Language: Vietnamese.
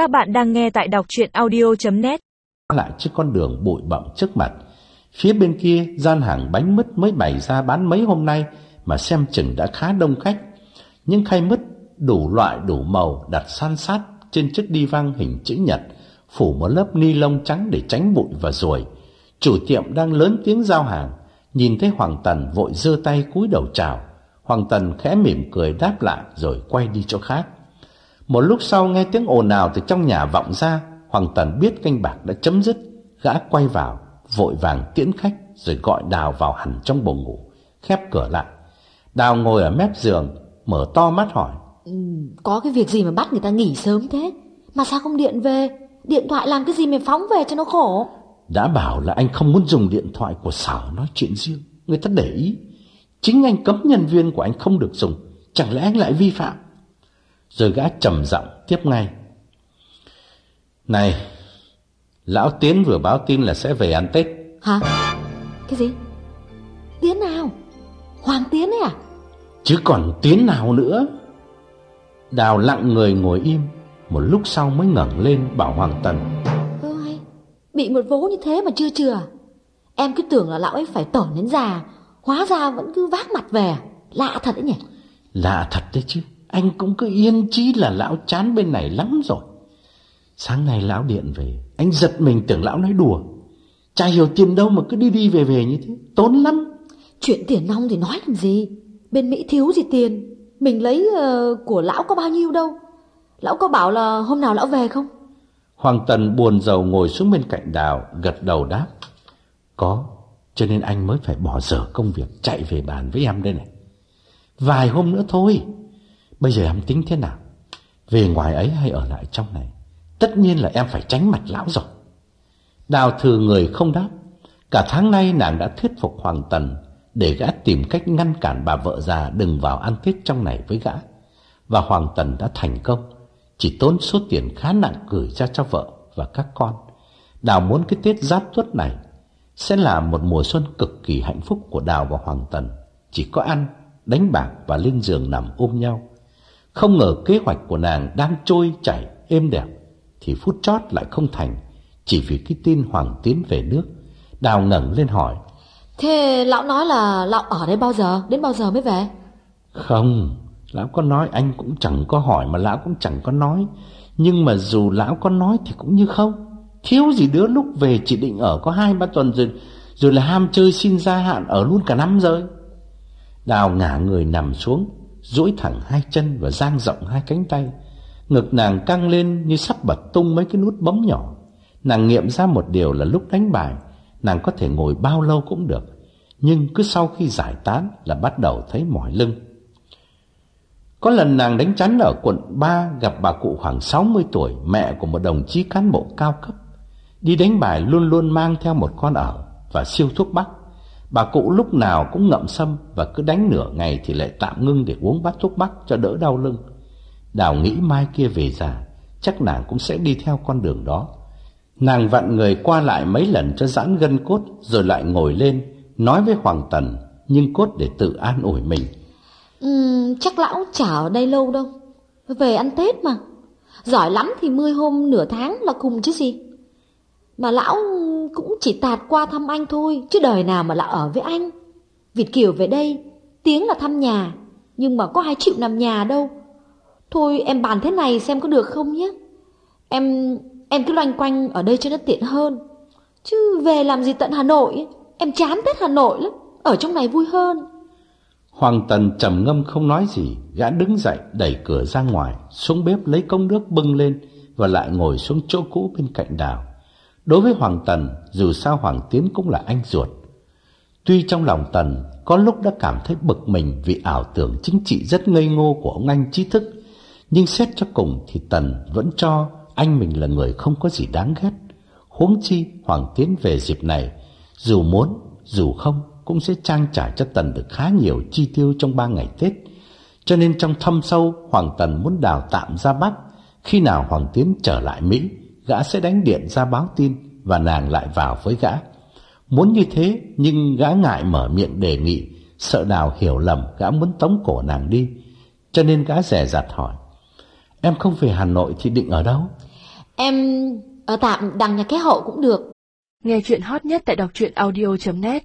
Các bạn đang nghe tại đọc chuyện audio.net lại chiếc con đường bụi bặm trước mặt. Phía bên kia, gian hàng bánh mứt mới bày ra bán mấy hôm nay mà xem chừng đã khá đông khách. Những khay mứt đủ loại đủ màu đặt san sát trên chiếc đi văng hình chữ nhật, phủ một lớp ni lông trắng để tránh bụi và ruồi. Chủ tiệm đang lớn tiếng giao hàng, nhìn thấy Hoàng Tần vội giơ tay cúi đầu chào. Hoàng Tần khẽ mỉm cười đáp lại rồi quay đi chỗ khác. Một lúc sau nghe tiếng ồn ào từ trong nhà vọng ra, Hoàng Tần biết canh bạc đã chấm dứt, gã quay vào, vội vàng tiễn khách rồi gọi Đào vào hẳn trong buồng ngủ, khép cửa lại. Đào ngồi ở mép giường, mở to mắt hỏi. Ừ, có cái việc gì mà bắt người ta nghỉ sớm thế? Mà sao không điện về? Điện thoại làm cái gì mà phóng về cho nó khổ? Đã bảo là anh không muốn dùng điện thoại của sở nói chuyện riêng, người ta để ý. Chính anh cấm nhân viên của anh không được dùng, chẳng lẽ anh lại vi phạm? Rồi gã trầm giọng tiếp ngay. Này, lão Tiến vừa báo tin là sẽ về ăn Tết. Hả? Cái gì? Tiến nào? Hoàng Tiến ấy à? Chứ còn Tiến nào nữa? Đào lặng người ngồi im, một lúc sau mới ngẩng lên bảo Hoàng Tần. Ôi, bị một vố như thế mà chưa chừa. Em cứ tưởng là lão ấy phải tởn đến già, hóa ra vẫn cứ vác mặt về. Lạ thật đấy nhỉ? Lạ thật đấy chứ, anh cũng cứ yên chí là lão chán bên này lắm rồi. Sáng nay lão điện về, anh giật mình tưởng lão nói đùa. Chả hiểu tiền đâu mà cứ đi đi về về như thế, tốn lắm. Chuyện tiền nong thì nói làm gì? Bên Mỹ thiếu gì tiền? Mình lấy uh, của lão có bao nhiêu đâu? Lão có bảo là hôm nào lão về không? Hoàng Tần buồn rầu ngồi xuống bên cạnh đào, gật đầu đáp. Có, cho nên anh mới phải bỏ dở công việc chạy về bàn với em đây này. Vài hôm nữa thôi. Bây giờ em tính thế nào? Về ngoài ấy hay ở lại trong này? Tất nhiên là em phải tránh mặt lão rồi. Đào thừa người không đáp. Cả tháng nay nàng đã thuyết phục Hoàng Tần để gã tìm cách ngăn cản bà vợ già đừng vào ăn Tết trong này với gã. Và Hoàng Tần đã thành công, chỉ tốn số tiền khá nặng gửi ra cho vợ và các con. Đào muốn cái Tết giáp tuất này sẽ là một mùa xuân cực kỳ hạnh phúc của Đào và Hoàng Tần. Chỉ có ăn, đánh bạc và lên giường nằm ôm nhau. Không ngờ kế hoạch của nàng đang trôi chảy êm đẹp thì phút chót lại không thành chỉ vì cái tin Hoàng Tiến về nước. Đào ngẩng lên hỏi. Thế lão nói là lão ở đây bao giờ? Đến bao giờ mới về? Không, lão có nói anh cũng chẳng có hỏi mà lão cũng chẳng có nói. Nhưng mà dù lão có nói thì cũng như không. Thiếu gì đứa lúc về chỉ định ở có hai ba tuần rồi Rồi là ham chơi xin gia hạn ở luôn cả năm rồi Đào ngả người nằm xuống duỗi thẳng hai chân và dang rộng hai cánh tay. Ngực nàng căng lên như sắp bật tung mấy cái nút bấm nhỏ. Nàng nghiệm ra một điều là lúc đánh bài, Nàng có thể ngồi bao lâu cũng được. Nhưng cứ sau khi giải tán là bắt đầu thấy mỏi lưng. Có lần nàng đánh chắn ở quận 3 Gặp bà cụ khoảng 60 tuổi, Mẹ của một đồng chí cán bộ cao cấp. Đi đánh bài luôn luôn mang theo một con ở Và siêu thuốc bắc. Bà cụ lúc nào cũng ngậm sâm Và cứ đánh nửa ngày thì lại tạm ngưng để uống bát thuốc bắc cho đỡ đau lưng. Đào nghĩ mai kia về già Chắc nàng cũng sẽ đi theo con đường đó. Nàng vặn người qua lại mấy lần cho giãn gân cốt Rồi lại ngồi lên Nói với Hoàng Tần Nhưng cốt để tự an ủi mình. Ừ, Chắc lão chả ở đây lâu đâu Về ăn Tết mà. Giỏi lắm thì mươi hôm nửa tháng là cùng chứ gì. Mà lão cũng chỉ tạt qua thăm anh thôi, Chứ đời nào mà là ở với anh. Việt Kiều về đây, Tiếng là thăm nhà, Nhưng mà có ai chịu nằm nhà đâu. Thôi, em bàn thế này xem có được không nhé. Em em cứ loanh quanh ở đây cho nó tiện hơn. Chứ về làm gì tận Hà Nội, Em chán Tết Hà Nội lắm, Ở trong này vui hơn. Hoàng Tần trầm ngâm không nói gì, Gã đứng dậy, đẩy cửa ra ngoài, Xuống bếp lấy công nước bưng lên Và lại ngồi xuống chỗ cũ bên cạnh đào. Đối với Hoàng Tần, Dù sao Hoàng Tiến cũng là anh ruột. Tuy trong lòng Tần Có lúc đã cảm thấy bực mình Vì ảo tưởng chính trị rất ngây ngô của ông anh trí thức, Nhưng xét cho cùng Thì Tần vẫn cho anh mình là người không có gì đáng ghét. Huống chi Hoàng Tiến về dịp này, Dù muốn, dù không Cũng sẽ trang trải cho Tần được khá nhiều chi tiêu trong ba ngày Tết. Cho nên trong thâm sâu, Hoàng Tần muốn đào tạm ra Bắc. Khi nào Hoàng Tiến trở lại Mỹ Gã sẽ đánh điện ra báo tin Và nàng lại vào với gã Muốn như thế nhưng gã ngại mở miệng đề nghị Sợ nào hiểu lầm gã muốn tống cổ nàng đi Cho nên gã rẻ rặt hỏi Em không về Hà Nội thì định ở đâu? Em ở tạm đằng nhà cái hậu cũng được. Nghe chuyện hot nhất tại đọc truyện audio.net